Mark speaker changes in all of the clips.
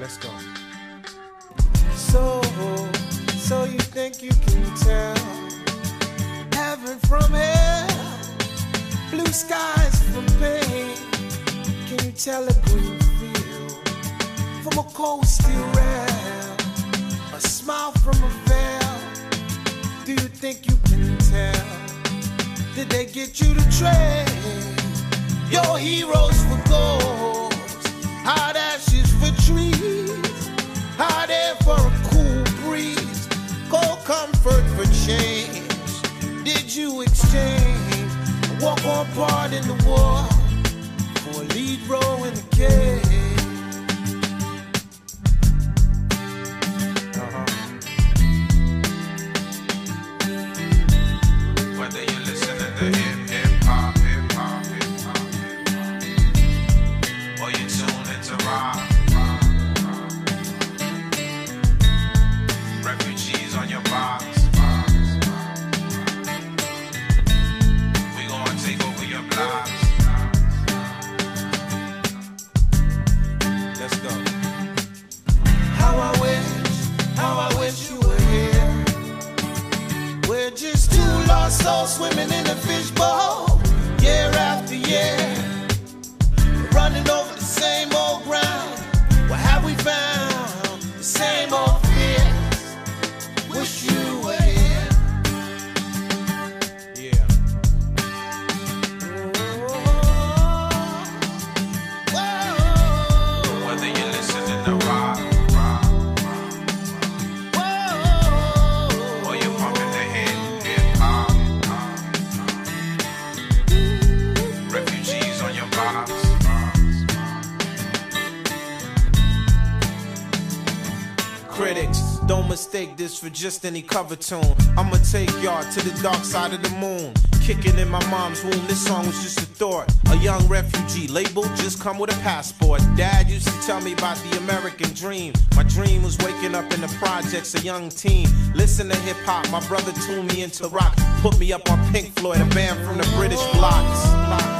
Speaker 1: Let's go.
Speaker 2: So, so you think you can tell? Blue skies from pain? Can you tell a green field from a cold steel rail, a smile from a veil? Do you think you can tell? Did they get you to trade your heroes for gold? Hot ashes for trees, hot air for a cool breeze, cold comfort for change. Did you part in the war for a lead role in the cage? Uh-huh.
Speaker 3: Whether you're listening to hip hip hop,
Speaker 1: don't mistake this for just any cover tune. I'ma take y'all to the dark side of the moon. Kicking in my mom's womb, this song was just a thought. A young refugee, label just come with a passport. Dad used to tell me about the American dream. My dream was waking up in the projects, a young teen. Listen to hip hop, my brother tuned me into rock. Put me up on Pink Floyd, a band from the British blocks.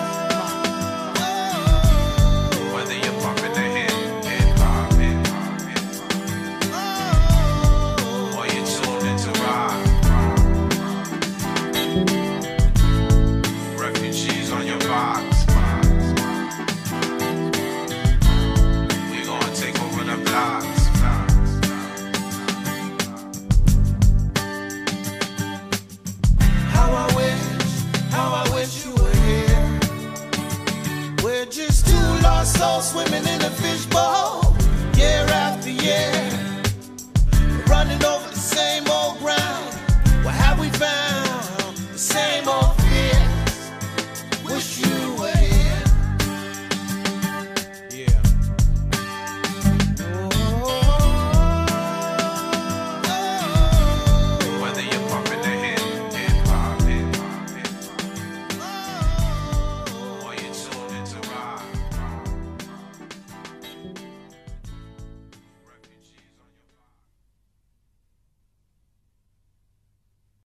Speaker 2: Swimming in